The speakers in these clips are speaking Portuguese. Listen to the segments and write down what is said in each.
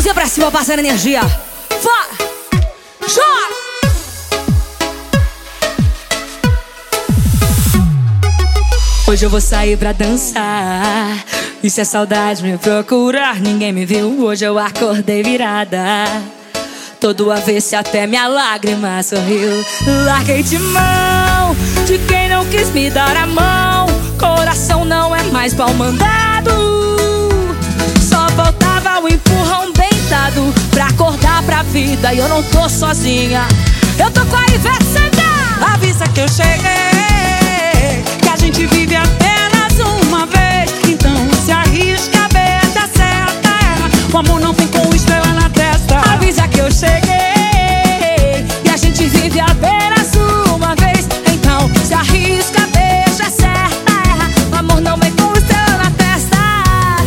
Mãozinha pra cima, passando energia. Vai! Chora! Hoje eu vou sair pra dançar. E se a saudade me procurar, ninguém me viu. Hoje eu acordei virada. Todo avesso até minha lágrima sorriu. Larguei de mão de quem não quis me dar a mão. Coração não é mais pau mandado. E eu não tô sozinha. Eu tô com a Ivete Sangalo. Avisa que eu cheguei, que a gente vive apenas uma vez. Então se arrisca, beija, acerta, erra. O amor não tem com estrela na testa. Avisa que eu cheguei E a gente vive apenas uma vez Então se arrisca, beija, acerta, erra O amor não vem com estrela na testa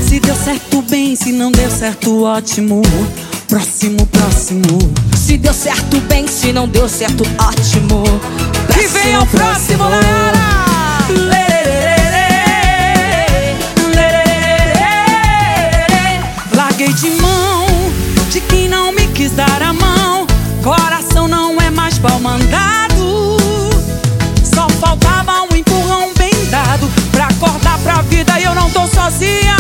Se deu certo, bem, se não deu certo, ótimo. Próximo, próximo. Se deu certo, bem Se não deu certo, ótimo Que venha o próximo, lererê. Larguei de mão de quem não me quis dar a mão. Coração não é mais pau mandado. Só faltava um empurrão bem dado pra acordar pra vida e eu não tô sozinha.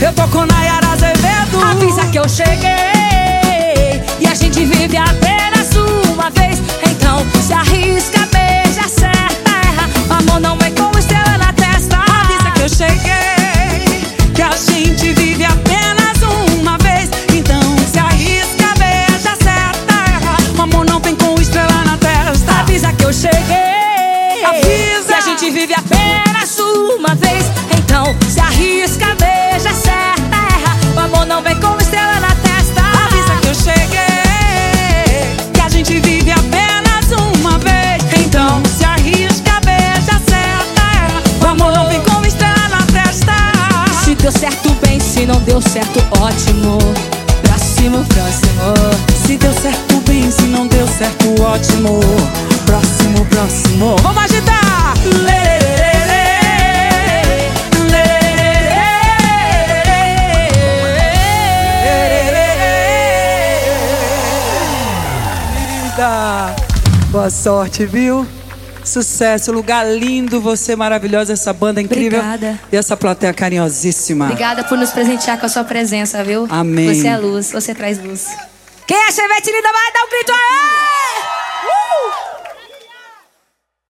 Eu tô com Nayara Azevedo. Avisa que eu cheguei gente vive apenas uma vez Então se arrisca, beija, acerta, erra O amor não vem com estrela na testa Avisa que eu cheguei, que a gente vive apenas uma vez. Então se arrisca, beija, acerta, erra. O amor não vem com estrela na testa. Se deu certo, bem Se não deu certo, ótimo Próximo, próximo Se deu certo, bem, se não deu certo, ótimo. Próximo, próximo. Vamos agitar! Linda! Boa sorte, viu? Sucesso, lugar lindo, você maravilhosa, essa banda incrível. Obrigada. E essa plateia carinhosíssima. Obrigada por nos presentear com a sua presença, viu? Amém. Você é luz, você traz luz. Quem é Chevette linda vai dar um grito aí! Uh!